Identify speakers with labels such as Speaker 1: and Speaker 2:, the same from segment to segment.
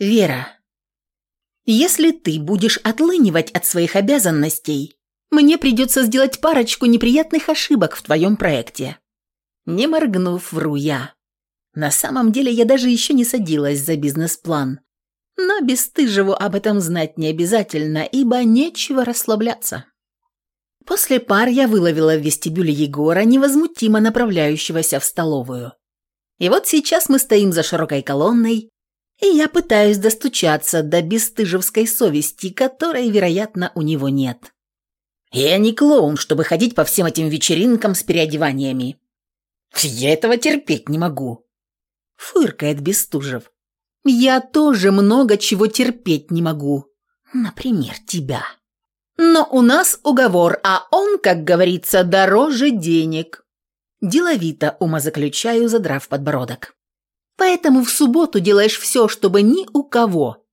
Speaker 1: Вера, если ты будешь отлынивать от своих обязанностей, мне придется сделать парочку неприятных ошибок в твоем проекте. Не моргнув, вру я. На самом деле я даже еще не садилась за бизнес-план. Но Бестыжеву об этом знать не обязательно, ибо нечего расслабляться. После пар я выловила в вестибюле Егора, невозмутимо направляющегося в столовую. И вот сейчас мы стоим за широкой колонной, и я пытаюсь достучаться до бесстыжевской совести, которой, вероятно, у него нет. Я не клоун, чтобы ходить по всем этим вечеринкам с переодеваниями. Я этого терпеть не могу. Фыркает Бестужев. Я тоже много чего терпеть не могу. Например, тебя. Но у нас уговор, а он, как говорится, дороже денег. Деловито умозаключаю, задрав подбородок. Поэтому в субботу делаешь все, чтобы ни у кого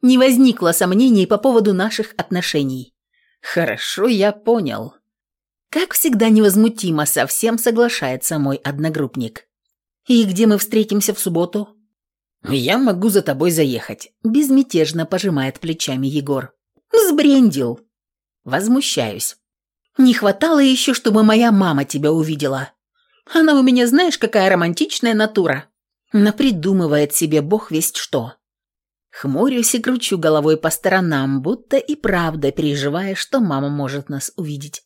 Speaker 1: не возникло сомнений по поводу наших отношений. Хорошо, я понял. Как всегда невозмутимо совсем соглашается мой одногруппник. И где мы встретимся в субботу? Я могу за тобой заехать. Безмятежно пожимает плечами Егор. Сбрендил. Возмущаюсь. Не хватало еще, чтобы моя мама тебя увидела. Она у меня знаешь, какая романтичная натура. Напридумывает себе бог весть что. Хмурюсь и кручу головой по сторонам, будто и правда переживая, что мама может нас увидеть.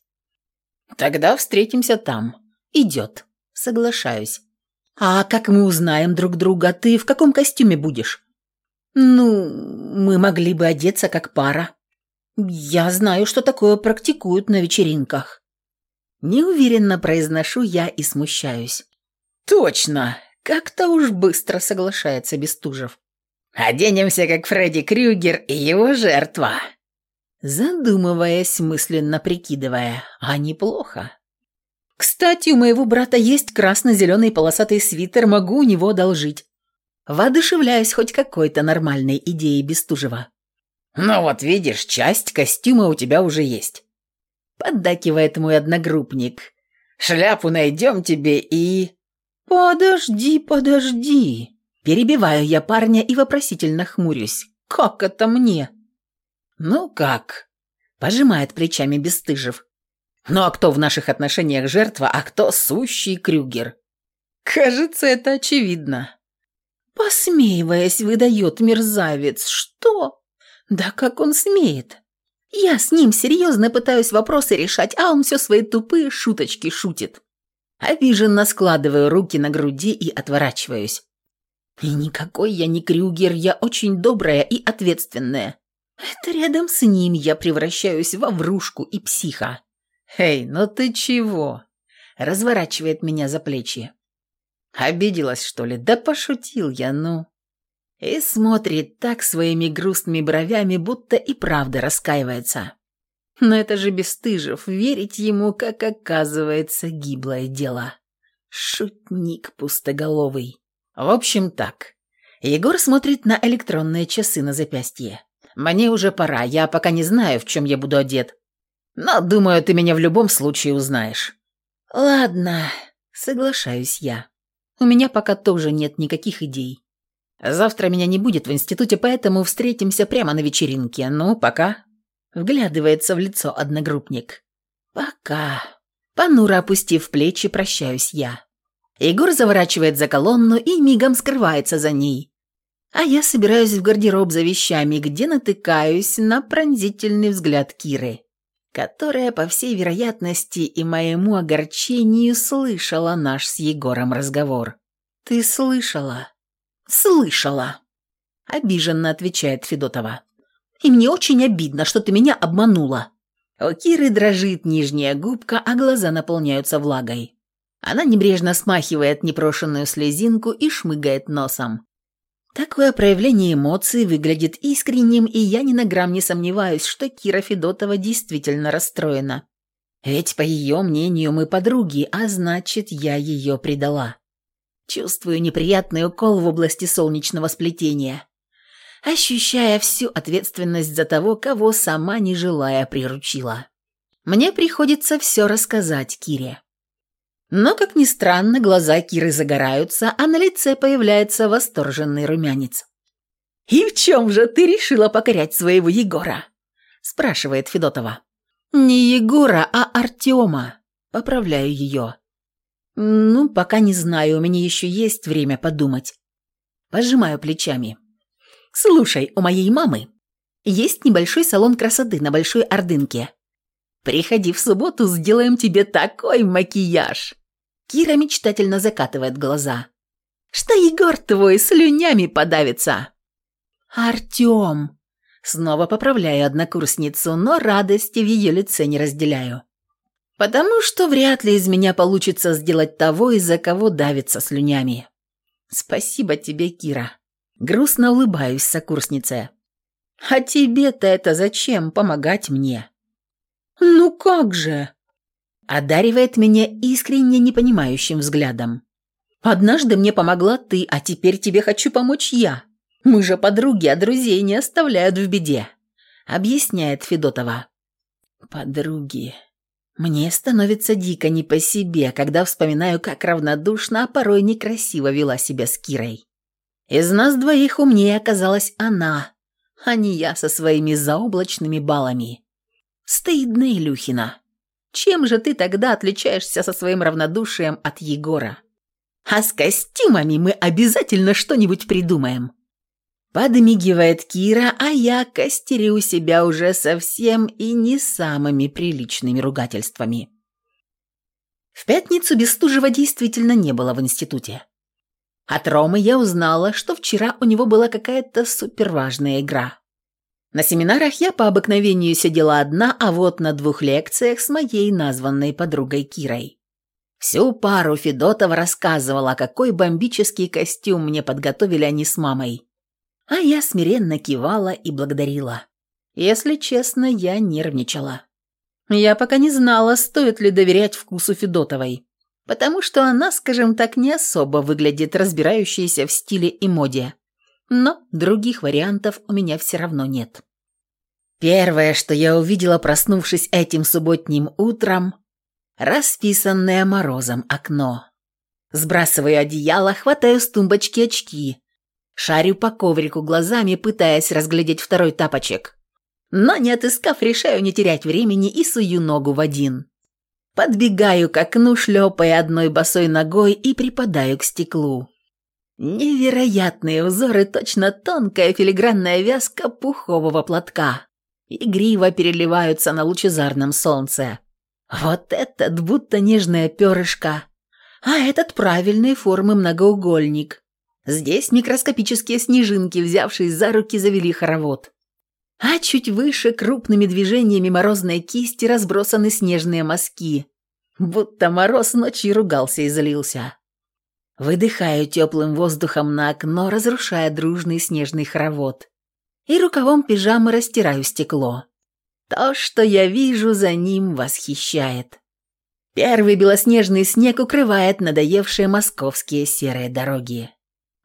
Speaker 1: Тогда встретимся там. Идет. Соглашаюсь. А как мы узнаем друг друга? Ты в каком костюме будешь? Ну, мы могли бы одеться как пара. Я знаю, что такое практикуют на вечеринках. Неуверенно произношу я и смущаюсь. Точно. Как-то уж быстро соглашается Бестужев. Оденемся, как Фредди Крюгер и его жертва. Задумываясь, мысленно прикидывая, а неплохо. Кстати, у моего брата есть красно-зеленый полосатый свитер, могу у него одолжить. Воодушевляюсь хоть какой-то нормальной идеей Бестужева. «Ну вот видишь, часть костюма у тебя уже есть». Поддакивает мой одногруппник. «Шляпу найдем тебе и...» «Подожди, подожди!» Перебиваю я парня и вопросительно хмурюсь. «Как это мне?» «Ну как?» Пожимает плечами Бестыжев. «Ну а кто в наших отношениях жертва, а кто сущий Крюгер?» «Кажется, это очевидно». Посмеиваясь, выдает мерзавец. «Что?» Да как он смеет? Я с ним серьезно пытаюсь вопросы решать, а он все свои тупые шуточки шутит. Обиженно складываю руки на груди и отворачиваюсь. И никакой я не Крюгер, я очень добрая и ответственная. Это рядом с ним я превращаюсь во врушку и психа. «Эй, ну ты чего?» Разворачивает меня за плечи. Обиделась, что ли? Да пошутил я, ну и смотрит так своими грустными бровями, будто и правда раскаивается. Но это же Бестыжев, верить ему, как оказывается, гиблое дело. Шутник пустоголовый. В общем так. Егор смотрит на электронные часы на запястье. Мне уже пора, я пока не знаю, в чем я буду одет. Но, думаю, ты меня в любом случае узнаешь. Ладно, соглашаюсь я. У меня пока тоже нет никаких идей. Завтра меня не будет в институте, поэтому встретимся прямо на вечеринке. Ну, пока». Вглядывается в лицо одногруппник. «Пока». Понуро опустив плечи, прощаюсь я. Егор заворачивает за колонну и мигом скрывается за ней. А я собираюсь в гардероб за вещами, где натыкаюсь на пронзительный взгляд Киры, которая, по всей вероятности и моему огорчению, слышала наш с Егором разговор. «Ты слышала?» «Слышала», — обиженно отвечает Федотова. «И мне очень обидно, что ты меня обманула». У Киры дрожит нижняя губка, а глаза наполняются влагой. Она небрежно смахивает непрошенную слезинку и шмыгает носом. Такое проявление эмоций выглядит искренним, и я ни на грамм не сомневаюсь, что Кира Федотова действительно расстроена. Ведь, по ее мнению, мы подруги, а значит, я ее предала. Чувствую неприятный укол в области солнечного сплетения, ощущая всю ответственность за того, кого сама не желая приручила. Мне приходится все рассказать Кире. Но, как ни странно, глаза Киры загораются, а на лице появляется восторженный румянец. «И в чем же ты решила покорять своего Егора?» – спрашивает Федотова. «Не Егора, а Артема», – поправляю ее. «Ну, пока не знаю, у меня еще есть время подумать». Пожимаю плечами. «Слушай, у моей мамы есть небольшой салон красоты на Большой Ордынке. Приходи в субботу, сделаем тебе такой макияж!» Кира мечтательно закатывает глаза. «Что Егор твой слюнями подавится?» «Артем!» Снова поправляю однокурсницу, но радости в ее лице не разделяю. Потому что вряд ли из меня получится сделать того, из-за кого давится слюнями. Спасибо тебе, Кира. Грустно улыбаюсь сокурснице. А тебе-то это зачем помогать мне? Ну как же? Одаривает меня искренне непонимающим взглядом. Однажды мне помогла ты, а теперь тебе хочу помочь я. Мы же подруги, а друзей не оставляют в беде, объясняет Федотова. Подруги. Мне становится дико не по себе, когда вспоминаю, как равнодушно, а порой некрасиво вела себя с Кирой. Из нас двоих умнее оказалась она, а не я со своими заоблачными баллами. Стыдно, Илюхина. Чем же ты тогда отличаешься со своим равнодушием от Егора? А с костюмами мы обязательно что-нибудь придумаем. Подмигивает Кира, а я костерю себя уже совсем и не самыми приличными ругательствами. В пятницу Бестужева действительно не было в институте. От Ромы я узнала, что вчера у него была какая-то суперважная игра. На семинарах я по обыкновению сидела одна, а вот на двух лекциях с моей названной подругой Кирой. Всю пару Федотова рассказывала, какой бомбический костюм мне подготовили они с мамой. А я смиренно кивала и благодарила. Если честно, я нервничала. Я пока не знала, стоит ли доверять вкусу Федотовой, потому что она, скажем так, не особо выглядит разбирающейся в стиле и моде. Но других вариантов у меня все равно нет. Первое, что я увидела, проснувшись этим субботним утром, расписанное морозом окно. Сбрасываю одеяло, хватаю с тумбочки очки, Шарю по коврику глазами, пытаясь разглядеть второй тапочек. Но не отыскав, решаю не терять времени и сую ногу в один. Подбегаю к окну, шлепая одной босой ногой и припадаю к стеклу. Невероятные узоры, точно тонкая филигранная вязка пухового платка. Игриво переливаются на лучезарном солнце. Вот этот будто нежное перышко, а этот правильной формы многоугольник. Здесь микроскопические снежинки, взявшись за руки, завели хоровод. А чуть выше крупными движениями морозной кисти разбросаны снежные мазки. Будто мороз ночью ругался и злился. Выдыхаю теплым воздухом на окно, разрушая дружный снежный хоровод. И рукавом пижамы растираю стекло. То, что я вижу, за ним восхищает. Первый белоснежный снег укрывает надоевшие московские серые дороги.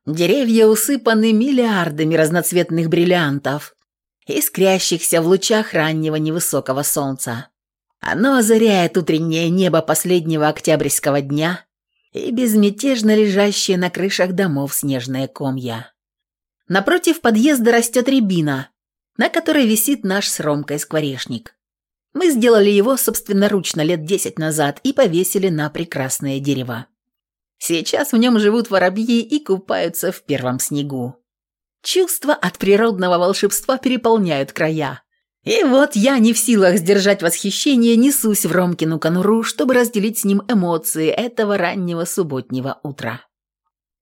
Speaker 1: Деревья усыпаны миллиардами разноцветных бриллиантов, искрящихся в лучах раннего невысокого солнца. Оно озаряет утреннее небо последнего октябрьского дня и безмятежно лежащие на крышах домов снежные комья. Напротив подъезда растет рябина, на которой висит наш с Ромкой скворечник. Мы сделали его собственноручно лет десять назад и повесили на прекрасное дерево. Сейчас в нем живут воробьи и купаются в первом снегу. Чувства от природного волшебства переполняют края. И вот я не в силах сдержать восхищение, несусь в Ромкину конуру, чтобы разделить с ним эмоции этого раннего субботнего утра.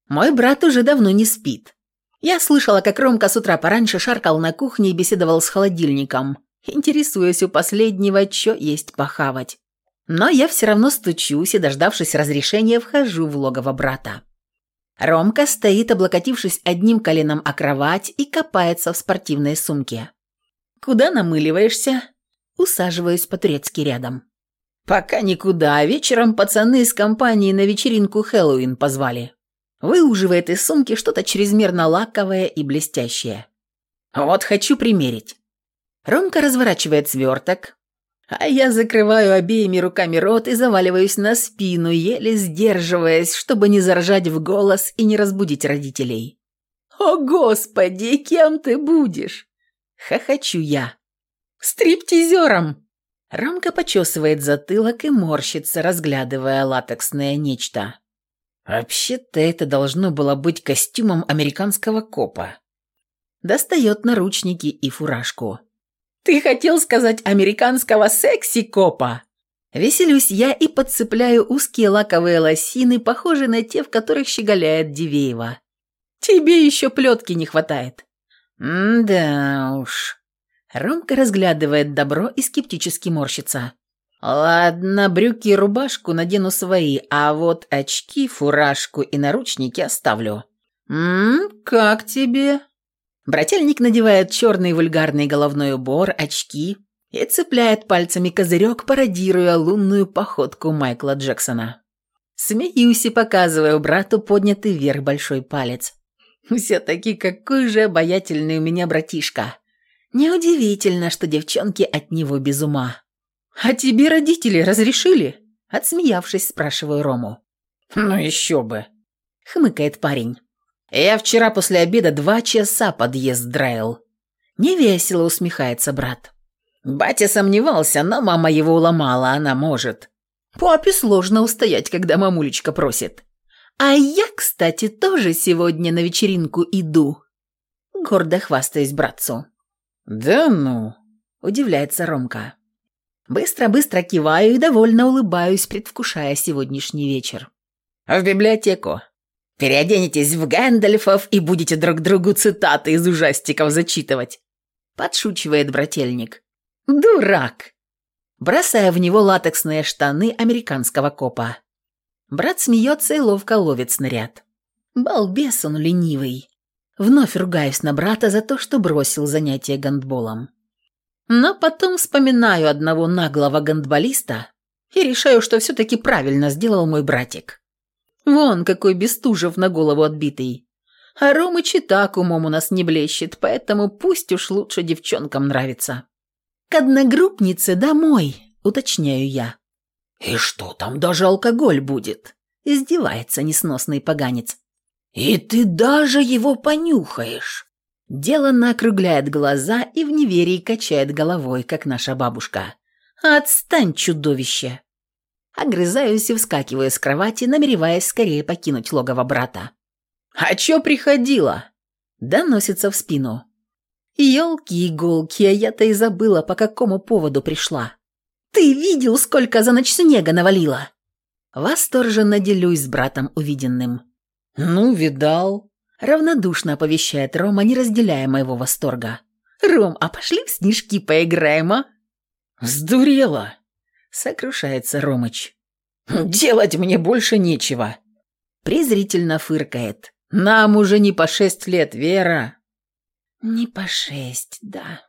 Speaker 1: Мой брат уже давно не спит. Я слышала, как Ромка с утра пораньше шаркал на кухне и беседовал с холодильником, интересуясь у последнего, что есть похавать. Но я все равно стучусь и, дождавшись разрешения, вхожу в логово брата. Ромка стоит, облокотившись одним коленом о кровать и копается в спортивной сумке. «Куда намыливаешься?» Усаживаюсь по-турецки рядом. «Пока никуда. Вечером пацаны из компании на вечеринку Хэллоуин позвали. Выуживает из сумки что-то чрезмерно лаковое и блестящее. Вот хочу примерить». Ромка разворачивает сверток, а я закрываю обеими руками рот и заваливаюсь на спину, еле сдерживаясь, чтобы не заржать в голос и не разбудить родителей. «О, Господи, кем ты будешь?» Хохочу я. «Стриптизером!» Ромка почесывает затылок и морщится, разглядывая латексное нечто. Вообще-то это должно было быть костюмом американского копа. Достает наручники и фуражку. «Ты хотел сказать американского секси-копа?» Веселюсь я и подцепляю узкие лаковые лосины, похожие на те, в которых щеголяет Дивеева. Тебе еще плетки не хватает. да уж. Ромка разглядывает добро и скептически морщится. Ладно, брюки и рубашку надену свои, а вот очки, фуражку и наручники оставлю. Мм, как тебе? Брательник надевает черный вульгарный головной убор, очки и цепляет пальцами козырек, пародируя лунную походку Майкла Джексона. Смеюсь и показываю брату поднятый вверх большой палец. Все-таки какой же обаятельный у меня братишка. Неудивительно, что девчонки от него без ума. «А тебе родители разрешили?» Отсмеявшись, спрашиваю Рому. «Ну еще бы», — хмыкает парень. «Я вчера после обеда два часа подъезд драил». Невесело усмехается брат. Батя сомневался, но мама его уломала, она может. Папе сложно устоять, когда мамулечка просит. А я, кстати, тоже сегодня на вечеринку иду. Гордо хвастаюсь братцу. Да ну, удивляется Ромка. Быстро-быстро киваю и довольно улыбаюсь, предвкушая сегодняшний вечер. В библиотеку. Переоденетесь в Гэндальфов и будете друг другу цитаты из ужастиков зачитывать. Подшучивает брательник. Дурак. Бросая в него латексные штаны американского копа. Брат смеется и ловко ловит снаряд. Балбес он ленивый. Вновь ругаюсь на брата за то, что бросил занятие гандболом. Но потом вспоминаю одного наглого гандболиста и решаю, что все-таки правильно сделал мой братик. Вон какой Бестужев на голову отбитый. А Ромыч и так умом у нас не блещет, поэтому пусть уж лучше девчонкам нравится. К одногруппнице домой, уточняю я. «И что, там даже алкоголь будет?» – издевается несносный поганец. «И ты даже его понюхаешь!» Деланно округляет глаза и в неверии качает головой, как наша бабушка. «Отстань, чудовище!» Огрызаюсь и вскакиваю с кровати, намереваясь скорее покинуть логово брата. «А чё приходила?» Доносится в спину. «Елки-иголки, а я-то и забыла, по какому поводу пришла. Ты видел, сколько за ночь снега навалило?» Восторженно делюсь с братом увиденным. «Ну, видал», — равнодушно оповещает Рома, не разделяя моего восторга. «Ром, а пошли в снежки поиграем, а?» «Сдурела!» — сокрушается Ромыч. «Делать мне больше нечего!» Презрительно фыркает. «Нам уже не по шесть лет, Вера!» «Не по шесть, да»,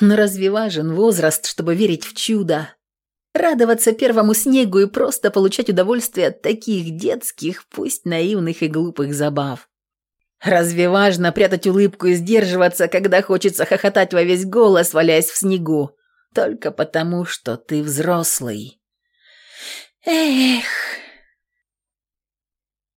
Speaker 1: но разве важен возраст, чтобы верить в чудо? Радоваться первому снегу и просто получать удовольствие от таких детских, пусть наивных и глупых забав. Разве важно прятать улыбку и сдерживаться, когда хочется хохотать во весь голос, валяясь в снегу, только потому, что ты взрослый? Эх...